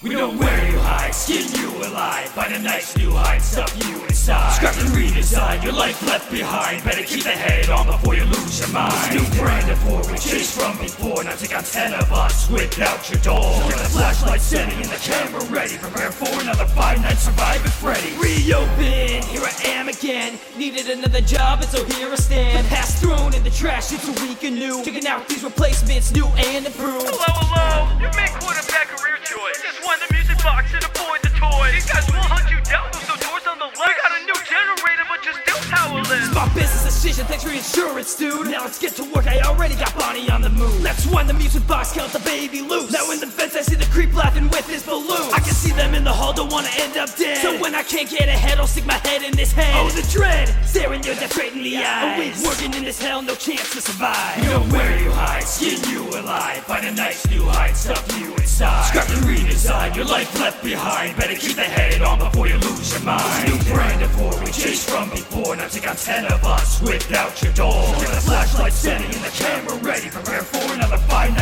We know where you hide, skin you alive. Find a nice new hide, stuff you inside. Scrap and redesign, your life left behind. Better keep the head on before you lose your mind. New brand of we chased from before. Now take on ten of us without your door. Get the flashlight steady and the camera ready. Prepare for another five nights survive with Freddy. Reopen, here I am again. Needed another job, and so here I stand. The past thrown in the trash, it's a week anew. Checking out these replacements, new and improved. Decision, thanks for insurance, dude. Now let's get to work, I already got Bonnie on the move. Let's wind the music box, count the baby loose. Now in the fence, I see the creep laughing with his balloon. I can see them in the hall, don't wanna end up dead. So when I can't get ahead, I'll stick my head in this head. Oh, the dread, staring your death straight in the eyes. A week working in this hell, no chance to survive. We know where you hide, alive. Find a nice new hide, stuff you inside. Scrap and redesign, your life left behind. Better keep the head on before you lose your mind. New brand of war we chased from before. Now take on ten of us without your door. Get the flashlight steady and the camera ready. Prepare for another five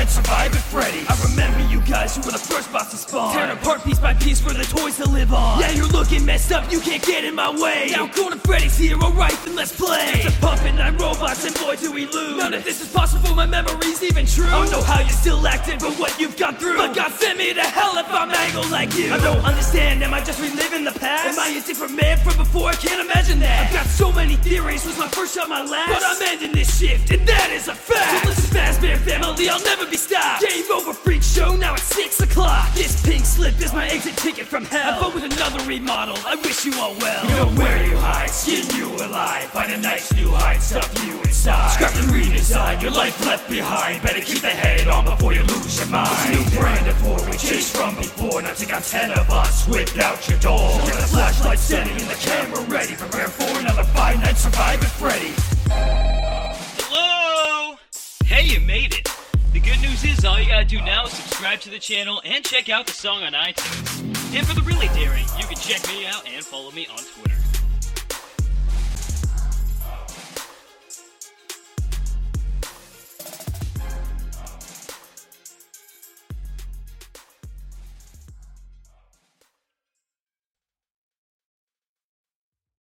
to spawn. Tearing apart piece by piece for the toys to live on. Yeah, you're looking messed up, you can't get in my way. Now Corner Freddy's here, alright, then let's play. It's a puppet, I'm robots, and boy do we lose. None of this is possible, my memory's even true. I don't know how you're still acting for what you've gone through. But God send me to hell if I'm angled like you. I don't understand, am I just reliving the past? Am I a different man from before? I can't imagine that. I've got so many was my first shot my last? But I'm ending this shift, and that is a fact. So listen Fazbear family, I'll never be stopped. Game over, freak show, now it's six o'clock. This pink slip is my exit ticket from hell. I vote with another remodel, I wish you all well. We know where you hide, skin you alive. Find a nice new hide, stuff you inside. Scrap and redesign, your life left behind. Better keep the head on before you lose your mind. It's a New brand of we chased from before. Now take on ten of us without your door. Get the flashlight steady and the camera ready. Prepare for another with Freddy. Hello! Hey, you made it! The good news is all you gotta do now is subscribe to the channel and check out the song on iTunes. And for the really daring, you can check me out and follow me on Twitter.